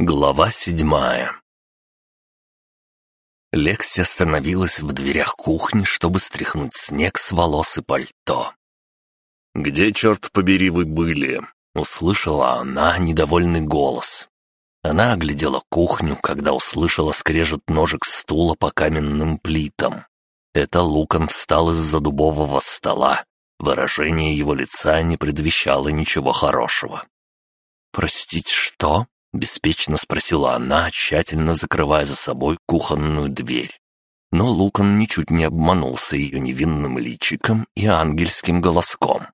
Глава седьмая Лекси остановилась в дверях кухни, чтобы стряхнуть снег с волос и пальто. «Где, черт побери, вы были?» — услышала она недовольный голос. Она оглядела кухню, когда услышала скрежет ножек стула по каменным плитам. Это Лукан встал из-за дубового стола. Выражение его лица не предвещало ничего хорошего. «Простите, что?» Беспечно спросила она, тщательно закрывая за собой кухонную дверь. Но Лукан ничуть не обманулся ее невинным личиком и ангельским голоском.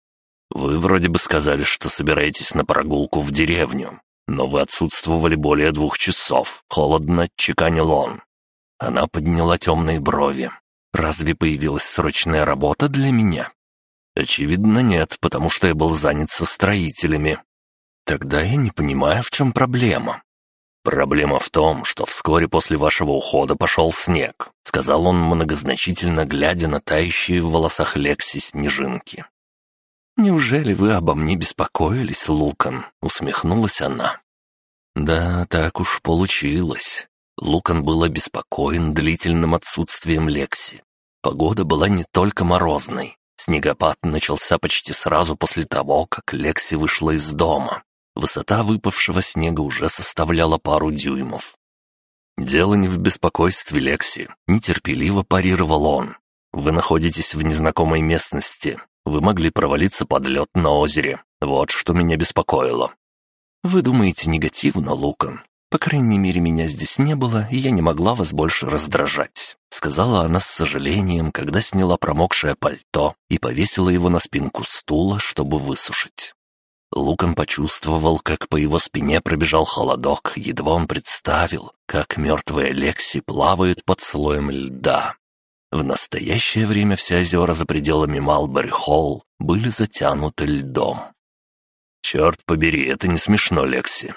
«Вы вроде бы сказали, что собираетесь на прогулку в деревню, но вы отсутствовали более двух часов», — холодно отчеканил он. Она подняла темные брови. «Разве появилась срочная работа для меня?» «Очевидно, нет, потому что я был занят со строителями. Тогда я не понимаю, в чем проблема. «Проблема в том, что вскоре после вашего ухода пошел снег», — сказал он многозначительно, глядя на тающие в волосах Лекси снежинки. «Неужели вы обо мне беспокоились, Лукан?» — усмехнулась она. «Да, так уж получилось». Лукан был обеспокоен длительным отсутствием Лекси. Погода была не только морозной. Снегопад начался почти сразу после того, как Лекси вышла из дома. Высота выпавшего снега уже составляла пару дюймов. «Дело не в беспокойстве, Лекси», — нетерпеливо парировал он. «Вы находитесь в незнакомой местности. Вы могли провалиться под лед на озере. Вот что меня беспокоило». «Вы думаете негативно, Лукан. По крайней мере, меня здесь не было, и я не могла вас больше раздражать», — сказала она с сожалением, когда сняла промокшее пальто и повесила его на спинку стула, чтобы высушить. Лукан почувствовал, как по его спине пробежал холодок, едва он представил, как мертвые Лекси плавают под слоем льда. В настоящее время все озера за пределами Малбери-Холл были затянуты льдом. «Черт побери, это не смешно, Лекси».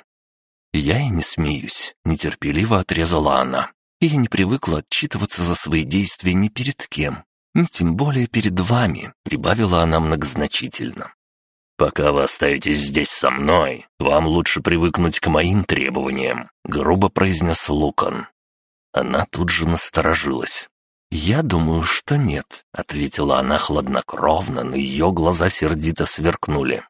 «Я и не смеюсь», — нетерпеливо отрезала она. «И я не привыкла отчитываться за свои действия ни перед кем, ни тем более перед вами», — прибавила она многозначительно. «Пока вы остаетесь здесь со мной, вам лучше привыкнуть к моим требованиям», — грубо произнес Лукан. Она тут же насторожилась. «Я думаю, что нет», — ответила она хладнокровно, но ее глаза сердито сверкнули.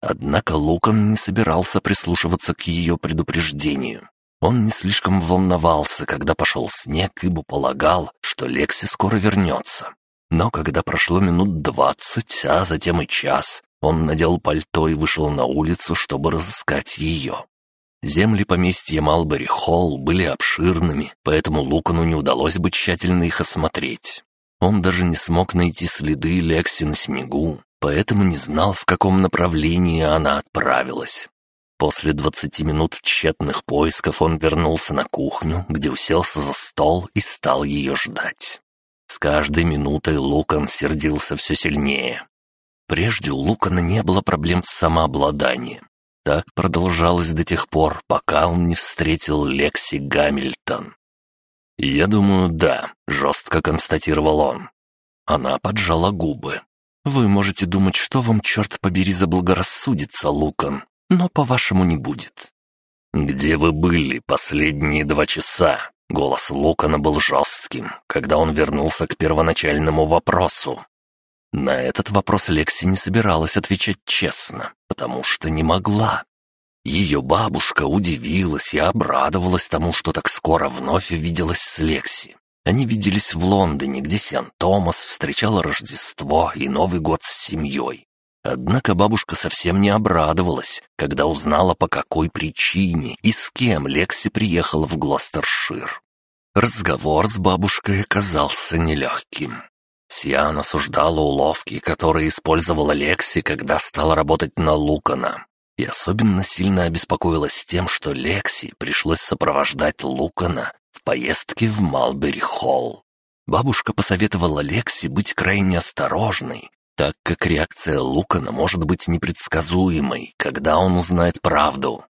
Однако Лукан не собирался прислушиваться к ее предупреждению. Он не слишком волновался, когда пошел снег, ибо полагал, что Лекси скоро вернется. Но когда прошло минут двадцать, а затем и час, он надел пальто и вышел на улицу, чтобы разыскать ее. Земли поместья Малбери-Холл были обширными, поэтому Лукану не удалось бы тщательно их осмотреть. Он даже не смог найти следы Лекси на снегу, поэтому не знал, в каком направлении она отправилась. После двадцати минут тщетных поисков он вернулся на кухню, где уселся за стол и стал ее ждать. С каждой минутой Лукан сердился все сильнее. Прежде у Лукана не было проблем с самообладанием. Так продолжалось до тех пор, пока он не встретил Лекси Гамильтон. «Я думаю, да», — жестко констатировал он. Она поджала губы. «Вы можете думать, что вам, черт побери, заблагорассудится, Лукан, но по-вашему не будет». «Где вы были последние два часа?» Голос Лукана был жестким, когда он вернулся к первоначальному вопросу. На этот вопрос Лекси не собиралась отвечать честно, потому что не могла. Ее бабушка удивилась и обрадовалась тому, что так скоро вновь увиделась с Лекси. Они виделись в Лондоне, где Сиан-Томас встречал Рождество и Новый год с семьей. Однако бабушка совсем не обрадовалась, когда узнала, по какой причине и с кем Лекси приехала в Глостершир. Разговор с бабушкой оказался нелегким. Сиан осуждала уловки, которые использовала Лекси, когда стала работать на Лукана. И особенно сильно обеспокоилась тем, что Лекси пришлось сопровождать Лукана в поездке в Малбери-Холл. Бабушка посоветовала Лекси быть крайне осторожной, так как реакция Лукана может быть непредсказуемой, когда он узнает правду.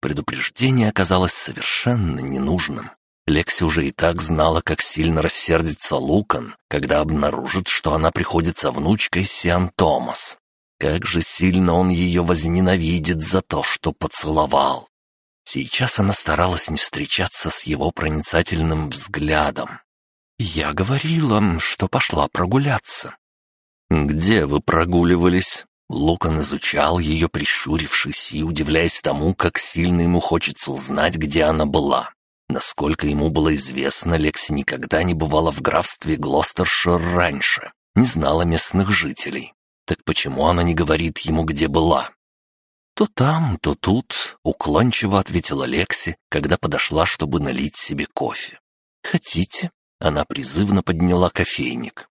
Предупреждение оказалось совершенно ненужным. Лекси уже и так знала, как сильно рассердится Лукан, когда обнаружит, что она приходится внучкой Сиан Томас. Как же сильно он ее возненавидит за то, что поцеловал. Сейчас она старалась не встречаться с его проницательным взглядом. «Я говорила, что пошла прогуляться». «Где вы прогуливались?» Лукан изучал ее, прищурившись и удивляясь тому, как сильно ему хочется узнать, где она была. Насколько ему было известно, Лекси никогда не бывала в графстве Глостершир раньше, не знала местных жителей. Так почему она не говорит ему, где была? «То там, то тут», — уклончиво ответила Лекси, когда подошла, чтобы налить себе кофе. «Хотите?» — она призывно подняла кофейник.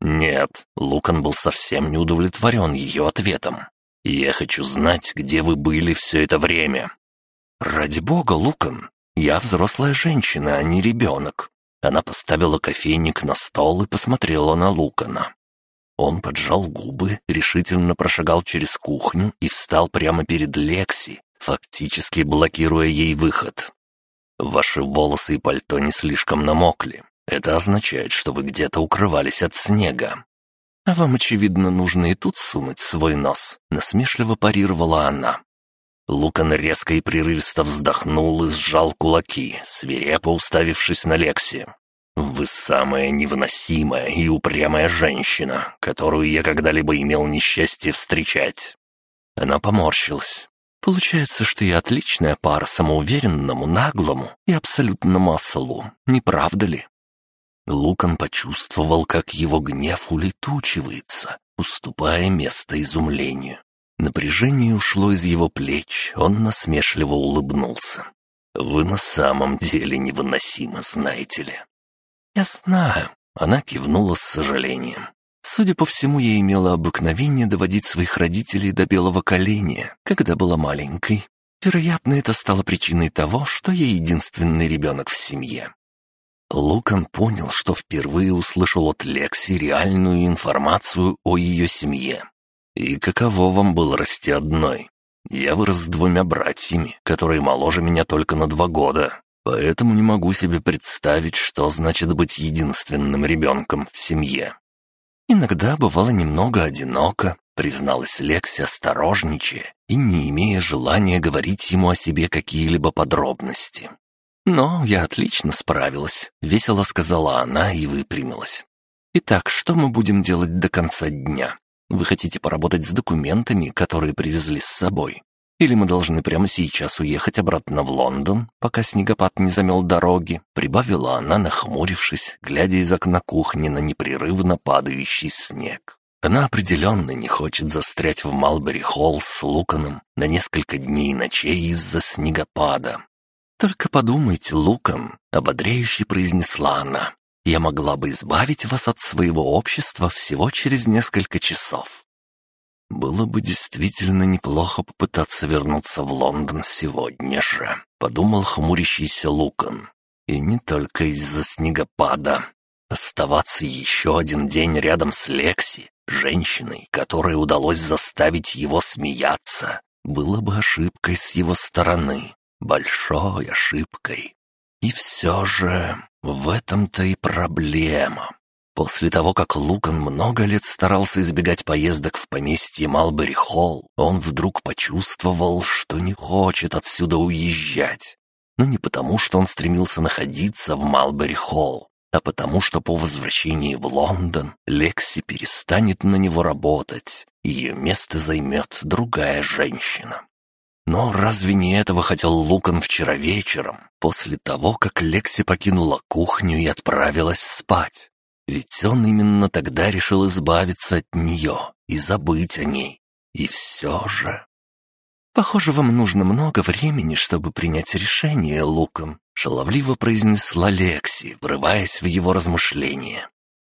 «Нет», — Лукан был совсем не удовлетворен ее ответом. «Я хочу знать, где вы были все это время». «Ради бога, Лукан, я взрослая женщина, а не ребенок». Она поставила кофейник на стол и посмотрела на Лукана. Он поджал губы, решительно прошагал через кухню и встал прямо перед Лекси, фактически блокируя ей выход. «Ваши волосы и пальто не слишком намокли. Это означает, что вы где-то укрывались от снега. А вам, очевидно, нужно и тут сунуть свой нос», — насмешливо парировала она. Лукан резко и прерывисто вздохнул и сжал кулаки, свирепо уставившись на Лекси. «Вы самая невыносимая и упрямая женщина, которую я когда-либо имел несчастье встречать». Она поморщилась. «Получается, что я отличная пара самоуверенному, наглому и абсолютному ослу, не правда ли?» Лукан почувствовал, как его гнев улетучивается, уступая место изумлению. Напряжение ушло из его плеч, он насмешливо улыбнулся. «Вы на самом деле невыносимы, знаете ли». «Я знаю», — она кивнула с сожалением. Судя по всему, я имела обыкновение доводить своих родителей до белого коленя, когда была маленькой. Вероятно, это стало причиной того, что я единственный ребенок в семье. Лукан понял, что впервые услышал от Лекси реальную информацию о ее семье. «И каково вам было расти одной? Я вырос с двумя братьями, которые моложе меня только на два года, поэтому не могу себе представить, что значит быть единственным ребенком в семье». «Иногда бывало немного одиноко», — призналась Лекси осторожничая и не имея желания говорить ему о себе какие-либо подробности. «Но я отлично справилась», — весело сказала она и выпрямилась. «Итак, что мы будем делать до конца дня? Вы хотите поработать с документами, которые привезли с собой? Или мы должны прямо сейчас уехать обратно в Лондон, пока снегопад не замел дороги?» Прибавила она, нахмурившись, глядя из окна кухни на непрерывно падающий снег. Она определенно не хочет застрять в Малбери-Холл с Луканом на несколько дней и ночей из-за снегопада. «Только подумайте, Лукан», — ободряюще произнесла она. «Я могла бы избавить вас от своего общества всего через несколько часов». «Было бы действительно неплохо попытаться вернуться в Лондон сегодня же», — подумал хмурящийся Лукан. «И не только из-за снегопада. Оставаться еще один день рядом с Лекси, женщиной, которой удалось заставить его смеяться, было бы ошибкой с его стороны большой ошибкой. И все же в этом-то и проблема. После того, как Лукан много лет старался избегать поездок в поместье Малбери-Холл, он вдруг почувствовал, что не хочет отсюда уезжать. Но не потому, что он стремился находиться в Малбери-Холл, а потому, что по возвращении в Лондон Лекси перестанет на него работать, и ее место займет другая женщина. Но разве не этого хотел Лукан вчера вечером, после того, как Лекси покинула кухню и отправилась спать? Ведь он именно тогда решил избавиться от нее и забыть о ней. И все же... «Похоже, вам нужно много времени, чтобы принять решение, Лукан», — шаловливо произнесла Лекси, врываясь в его размышления.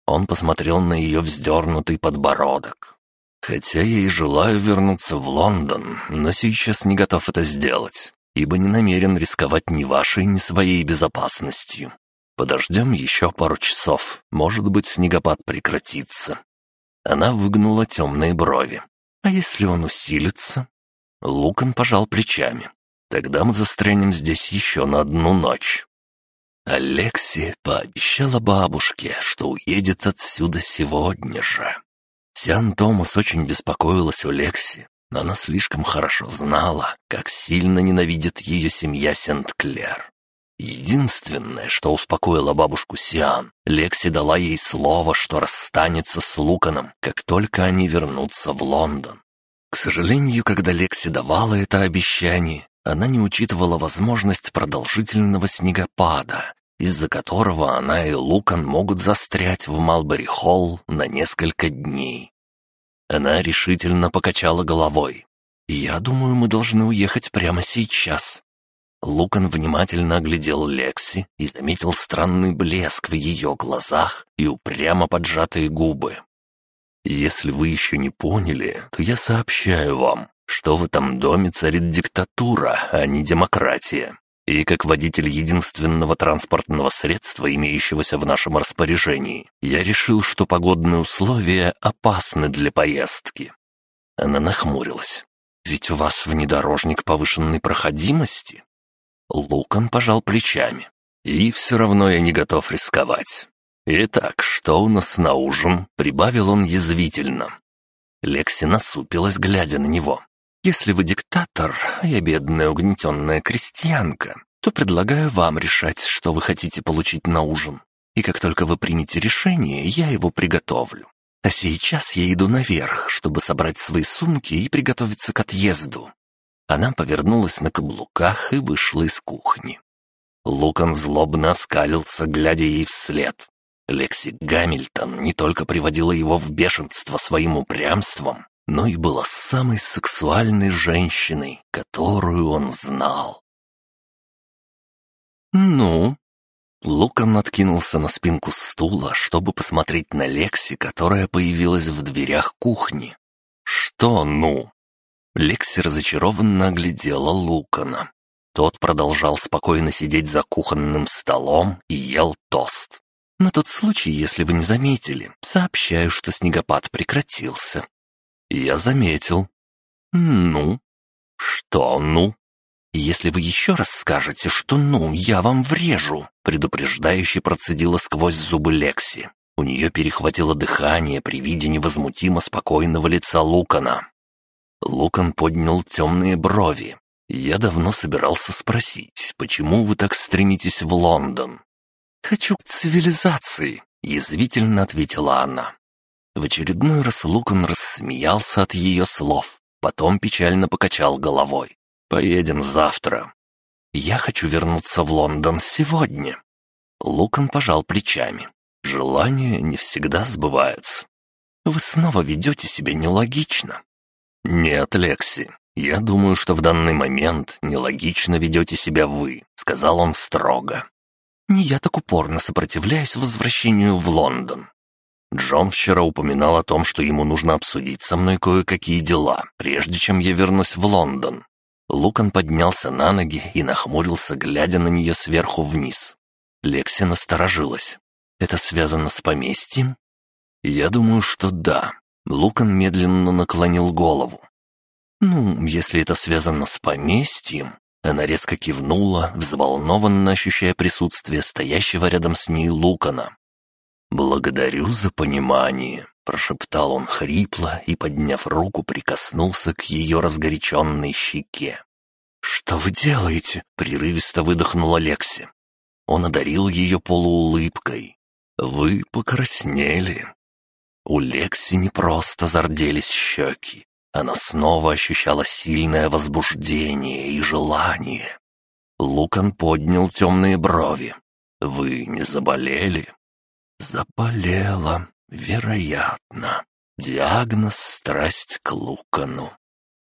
Он посмотрел на ее вздернутый подбородок. Хотя я и желаю вернуться в Лондон, но сейчас не готов это сделать, ибо не намерен рисковать ни вашей, ни своей безопасностью. Подождем еще пару часов, может быть, снегопад прекратится». Она выгнула темные брови. «А если он усилится?» Лукан пожал плечами. «Тогда мы застрянем здесь еще на одну ночь». Алексия пообещала бабушке, что уедет отсюда сегодня же. Сиан Томас очень беспокоилась о Лекси, Она слишком хорошо знала, как сильно ненавидит ее семья Сент-Клер. Единственное, что успокоило бабушку Сиан, Лекси дала ей слово, что расстанется с Луканом, как только они вернутся в Лондон. К сожалению, когда Лекси давала это обещание, она не учитывала возможность продолжительного снегопада, из-за которого она и Лукан могут застрять в Малбери-Холл на несколько дней. Она решительно покачала головой. «Я думаю, мы должны уехать прямо сейчас. Лукан внимательно оглядел Лекси и заметил странный блеск в ее глазах и упрямо поджатые губы. «Если вы еще не поняли, то я сообщаю вам, что в этом доме царит диктатура, а не демократия. И как водитель единственного транспортного средства, имеющегося в нашем распоряжении, я решил, что погодные условия опасны для поездки». Она нахмурилась. «Ведь у вас внедорожник повышенной проходимости?» Лукан пожал плечами. «И все равно я не готов рисковать. Итак, что у нас на ужин?» — прибавил он язвительно. Лекси насупилась, глядя на него. «Если вы диктатор, а я бедная угнетенная крестьянка, то предлагаю вам решать, что вы хотите получить на ужин. И как только вы примете решение, я его приготовлю. А сейчас я иду наверх, чтобы собрать свои сумки и приготовиться к отъезду. Она повернулась на каблуках и вышла из кухни. Лукан злобно оскалился, глядя ей вслед. Лекси Гамильтон не только приводила его в бешенство своим упрямством, но и была самой сексуальной женщиной, которую он знал. «Ну?» Лукан откинулся на спинку стула, чтобы посмотреть на Лекси, которая появилась в дверях кухни. «Что «ну»?» Лекси разочарованно оглядела Лукана. Тот продолжал спокойно сидеть за кухонным столом и ел тост. «На тот случай, если вы не заметили, сообщаю, что снегопад прекратился». «Я заметил». «Ну?» «Что «ну»?» «Если вы еще раз скажете, что «ну», я вам врежу», предупреждающе процедила сквозь зубы Лекси. У нее перехватило дыхание при виде невозмутимо спокойного лица Лукана. Лукан поднял темные брови. «Я давно собирался спросить, почему вы так стремитесь в Лондон?» «Хочу к цивилизации», — язвительно ответила она. В очередной раз Лукан рассмеялся от ее слов, потом печально покачал головой. «Поедем завтра». «Я хочу вернуться в Лондон сегодня». Лукан пожал плечами. «Желания не всегда сбываются. Вы снова ведете себя нелогично. «Нет, Лекси, я думаю, что в данный момент нелогично ведете себя вы», — сказал он строго. «Не я так упорно сопротивляюсь возвращению в Лондон. Джон вчера упоминал о том, что ему нужно обсудить со мной кое-какие дела, прежде чем я вернусь в Лондон». Лукан поднялся на ноги и нахмурился, глядя на нее сверху вниз. Лекси насторожилась. «Это связано с поместьем?» «Я думаю, что да. Лукан медленно наклонил голову. «Ну, если это связано с поместьем...» Она резко кивнула, взволнованно ощущая присутствие стоящего рядом с ней Лукана. «Благодарю за понимание», — прошептал он хрипло и, подняв руку, прикоснулся к ее разгоряченной щеке. «Что вы делаете?» — прерывисто выдохнула Лекси. Он одарил ее полуулыбкой. «Вы покраснели. У Лекси не просто зарделись щеки. Она снова ощущала сильное возбуждение и желание. Лукан поднял темные брови. «Вы не заболели?» «Заболела, вероятно. Диагноз — страсть к Лукану».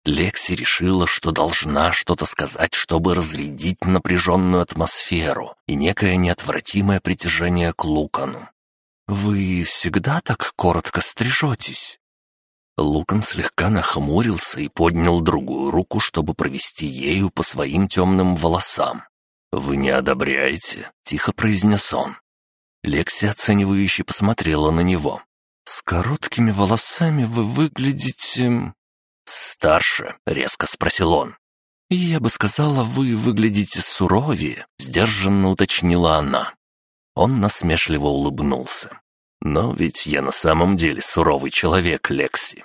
Лекси решила, что должна что-то сказать, чтобы разрядить напряженную атмосферу и некое неотвратимое притяжение к Лукану. «Вы всегда так коротко стрижетесь?» Лукан слегка нахмурился и поднял другую руку, чтобы провести ею по своим темным волосам. «Вы не одобряете?» — тихо произнес он. Лекси оценивающе посмотрела на него. «С короткими волосами вы выглядите...» «Старше», — резко спросил он. «Я бы сказала, вы выглядите суровее», — сдержанно уточнила она. Он насмешливо улыбнулся. «Но ведь я на самом деле суровый человек, Лекси».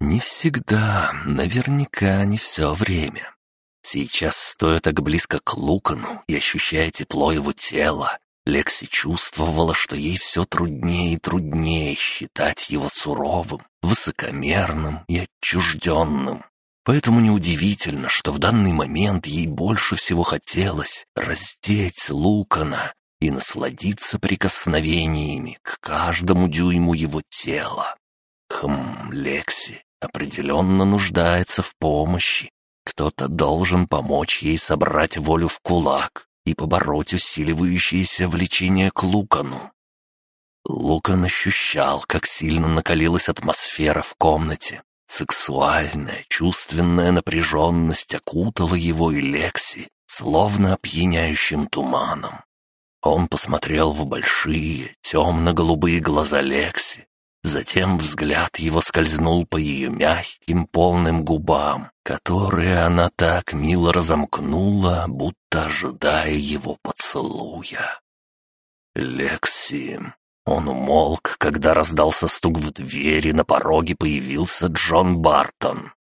Не всегда, наверняка не все время. Сейчас, стоя так близко к Лукану и ощущая тепло его тела, Лекси чувствовала, что ей все труднее и труднее считать его суровым, высокомерным и отчужденным. Поэтому неудивительно, что в данный момент ей больше всего хотелось раздеть Лукана и насладиться прикосновениями к каждому дюйму его тела. Хм, Лекси определенно нуждается в помощи. Кто-то должен помочь ей собрать волю в кулак и побороть усиливающееся влечение к Лукану. Лукан ощущал, как сильно накалилась атмосфера в комнате. Сексуальная, чувственная напряженность окутала его и Лекси, словно опьяняющим туманом. Он посмотрел в большие, темно-голубые глаза Лекси. Затем взгляд его скользнул по ее мягким, полным губам, которые она так мило разомкнула, будто ожидая его поцелуя. «Лекси!» Он умолк, когда раздался стук в двери, на пороге появился Джон Бартон.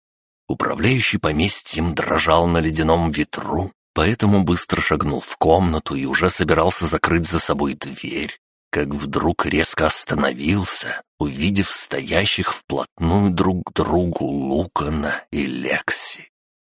Управляющий поместьем дрожал на ледяном ветру, поэтому быстро шагнул в комнату и уже собирался закрыть за собой дверь, как вдруг резко остановился, увидев стоящих вплотную друг к другу Лукана и Лекси.